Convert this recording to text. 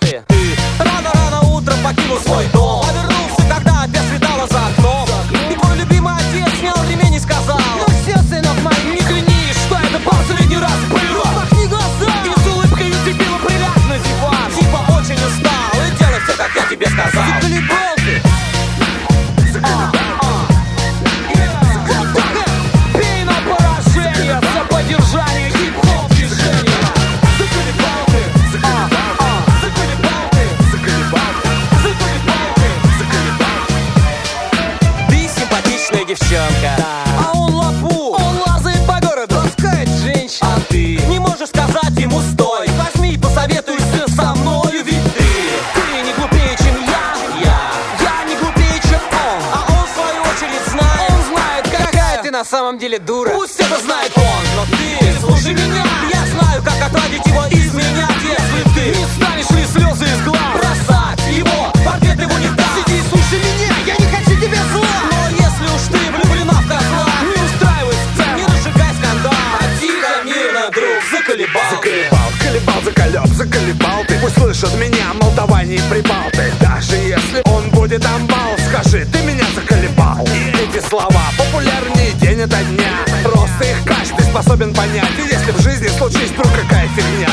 B. девчонка. А он лапу, он лазает по городу Ласкает женщин. А ты? Не можешь сказать ему стой Возьми и посоветуйся со мною Ведь ты, ты не глупее, чем я. Я, я не глупее, чем он. А он в свою очередь знает Он знает, какая, какая ты на самом деле дура. Пусть это знает он, но прибалты. Пусть слышат меня, молдаване и прибалты. Даже если он будет амбал Скажи, ты меня заколебал. Эти слова популярнее день ото дня. Просто их каждый способен понять. И если в жизни случись вдруг какая фигня